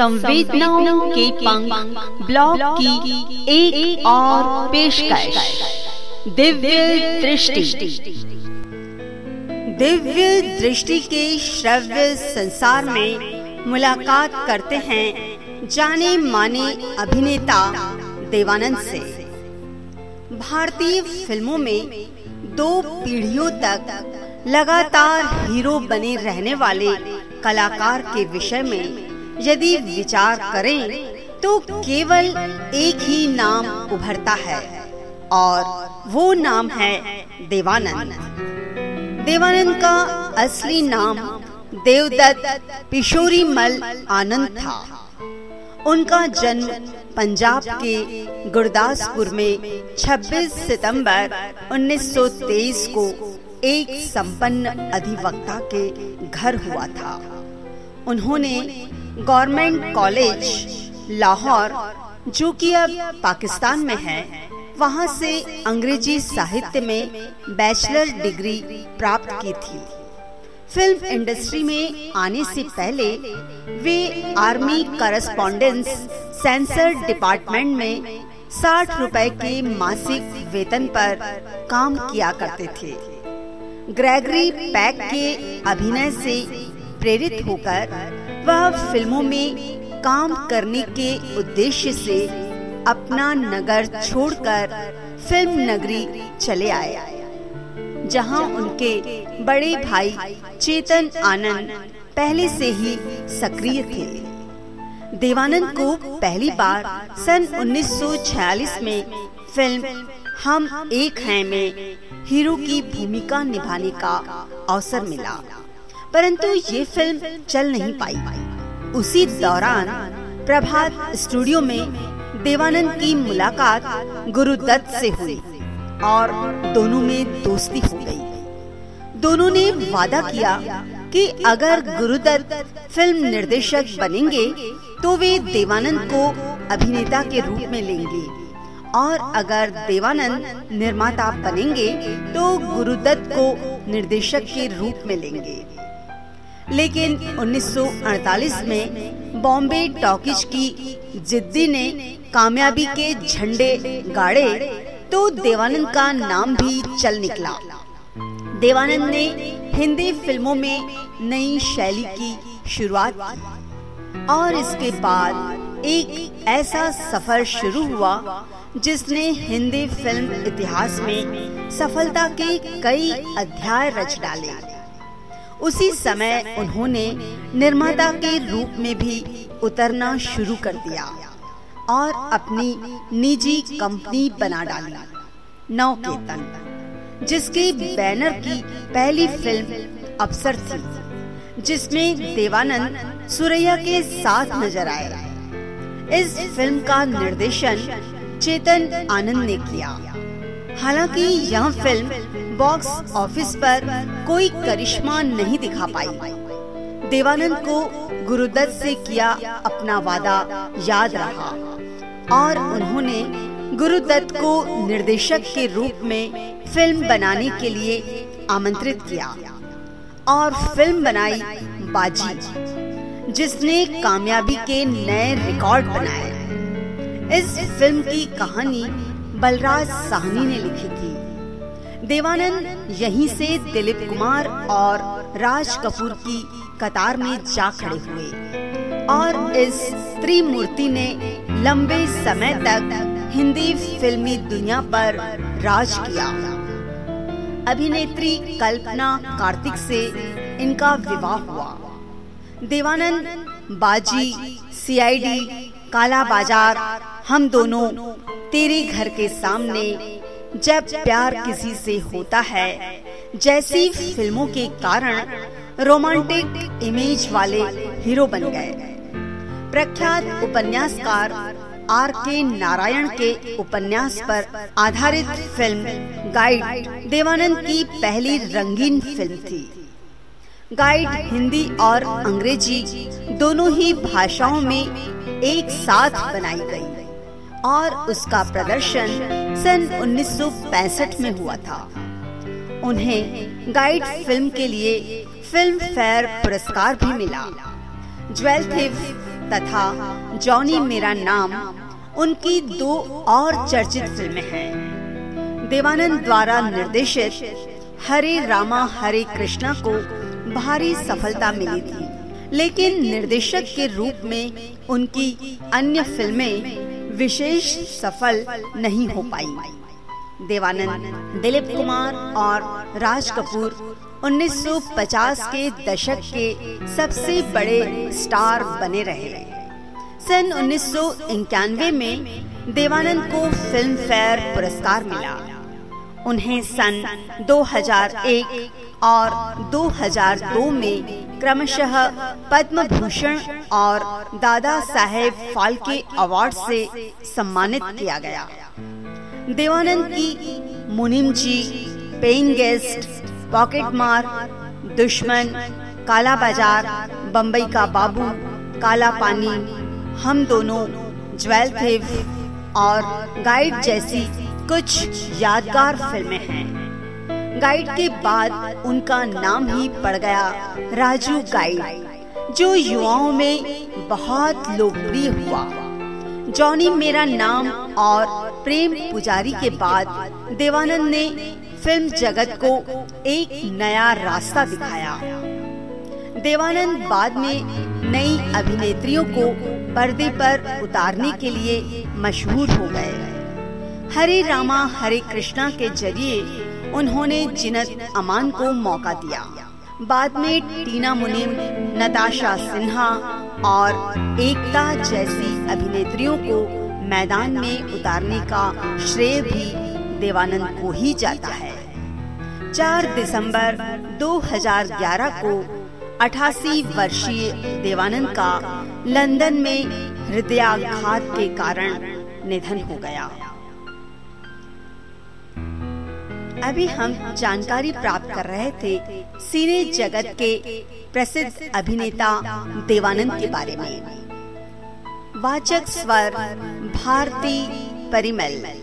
संवेदनाओं के पंख ब्लॉग की एक, एक और पेशकश। दिव्य दृष्टि। दिव्य दृष्टि के श्रव्य संसार में मुलाकात करते हैं जाने माने अभिनेता देवानंद से। भारतीय फ़िल्मों में दो पीढ़ियों तक लगातार हीरो बने रहने वाले कलाकार के विषय में यदि विचार करें तो केवल एक ही नाम उभरता है, और वो नाम है देवानंद। देवानंद का असली नाम देवदत्त पिशोरी मल आनंद था। उनका जन्म पंजाब के गुरदासपुर में 26 सितंबर 1923 को एक संपन्न अधिवक्ता के घर हुआ था। उन्होंने गवर्नमेंट कॉलेज, लाहौर, जो कि अब पाकिस्तान में है, वहाँ से अंग्रेज़ी साहित्य में बैचलर डिग्री प्राप्त की थी। फ़िल्म इंडस्ट्री में आने से पहले वे आर्मी करस्पॉन्डेंस सेंसर डिपार्टमेंट में साठ रुपए के मासिक वेतन पर काम किया करते थे। ग्रेगरी पैक के अभिनय से प्रेरित होकर वह फ़िल्मों में काम करने के उद्देश्य से अपना नगर छोड़कर फ़िल्म नगरी चले आए, जहाँ उनके बड़े भाई चेतन आनंद पहले से ही सक्रिय थे। देवानंद को पहली बार सन 1946 में फ़िल्म हम एक हैं में हीरो की भूमिका निभाने का अवसर मिला। परंतु ये फ़िल्म चल नहीं पाई। उसी दौरान प्रभात स्टूडियो में देवानंद की मुलाकात गुरुदत्त से हुई और दोनों में दोस्ती हो गई। दोनों ने वादा किया कि अगर गुरुदत्त फ़िल्म निर्देशक बनेंगे तो वे देवानंद को अभिनेता के रूप में लेंगे। और अगर देवानंद निर्माता बनेंगे तो गुरुदत्त को निर्देशक के रूप में लेंगे। लेकिन 1948 में बॉम्बे टॉकीज की जिद्दी ने कामयाबी के झंडे गाड़े तो देवानंद का नाम भी चल निकला। देवानंद ने हिंदी फ़िल्मों में नई शैली की शुरुआत की और इसके बाद एक ऐसा सफ़र शुरू हुआ जिसने हिंदी फ़िल्म इतिहास में सफलता के कई अध्याय रच डाले। उसी समय उन्होंने निर्माता के रूप में भी उतरना शुरू कर दिया और अपनी निजी कंपनी बना डाली नवकेतन जिसके बैनर की पहली फ़िल्म अवसर थी, जिसमें देवानंद सुरैया के साथ नज़र आए। इस फ़िल्म का निर्देशन चेतन आनंद ने किया। हालाँकि यह फ़िल्म बॉक्स ऑफ़िस पर कोई करिश्मा नहीं दिखा पाई। देवानंद को गुरुदत्त से किया अपना वादा याद रहा और उन्होंने गुरुदत्त को निर्देशक के रूप में फ़िल्म बनाने के लिए आमंत्रित किया और फ़िल्म बनाई बाजी, जिसने कामयाबी के नए रिकॉर्ड बनाए। इस फ़िल्म की कहानी बलराज साहनी ने लिखी थी। देवानंद यहीं से दिलीप कुमार और राज कपूर की कतार में जा खड़े हुए। और इस त्रिमूर्ति ने लंबे समय तक हिंदी फिल्मी दुनिया पर राज किया। अभिनेत्री कल्पना कार्तिक से इनका विवाह हुआ। देवानंद, बाजी, सीआईडी, काला बाज़ार, हम दोनों तेरे घर के सामने जब प्यार किसी से होता है, जैसी फ़िल्मों के कारण रोमांटिक इमेज वाले हीरो बन गए। प्रख्यात उपन्यासकार आर के नारायण के उपन्यास पर आधारित फ़िल्म गाइड देवानंद की पहली रंगीन फ़िल्म थी। गाइड हिंदी और अंग्रेज़ी दोनों ही भाषाओं में एक साथ बनाई गई। और उसका प्रदर्शन सन 1965 में हुआ था। उन्हें गाइड फ़िल्म के लिए फ़िल्म फेयर पुरस्कार भी मिला। ज्वेल तथा जॉनी मेरा नाम उनकी दो और चर्चित फ़िल्में हैं। देवानंद द्वारा निर्देशित हरे रामा, हरे कृष्णा को भारी सफलता मिली थी, लेकिन निर्देशक के रूप में उनकी अन्य फ़िल्में विशेष सफल नहीं हो पाई। देवानंद, दिलीप कुमार और राज कपूर 1950 के दशक के सबसे बड़े स्टार बने रहे। सन उन्नीस सौ इक्यानवे में देवानंद को फ़िल्म फेयर पुरस्कार मिला। उन्हें सन 2001 और 2002 में क्रमशः पद्म भूषण और दादा साहेब फाल्के अवार्ड से सम्मानित किया गया। देवानंद की, Munim ji paying guest pocket मार, दुश्मन काला बाज़ार बम्बई का बाबू काला पानी हम दोनों ज्वेल थिव और गाइड जैसी कुछ यादगार फ़िल्में हैं। गाइड के बाद उनका नाम ही पड़ गया राजू गाइड, जो युवाओं में बहुत लोकप्रिय हुआ। जॉनी मेरा नाम और प्रेम पुजारी के बाद देवानंद ने फ़िल्म जगत को एक नया रास्ता दिखाया। देवानंद बाद में नई अभिनेत्रियों को पर्दे पर उतारने के लिए मशहूर हो गए। हरे रामा, हरे कृष्णा के ज़रिए उन्होंने जिनत अमान को मौका दिया। बाद में टीना मुनिम नताशा सिन्हा और एकता जैसी अभिनेत्रियों को मैदान में उतारने का श्रेय भी देवानंद को ही जाता है। 4 दिसंबर 2011 को 88 वर्षीय देवानंद का लंदन में हृदयाघात के कारण निधन हो गया। अभी हम जानकारी प्राप्त कर रहे थे सिने जगत के प्रसिद्ध अभिनेता देवानंद के बारे में। वाचक स्वर, भारती परिमल।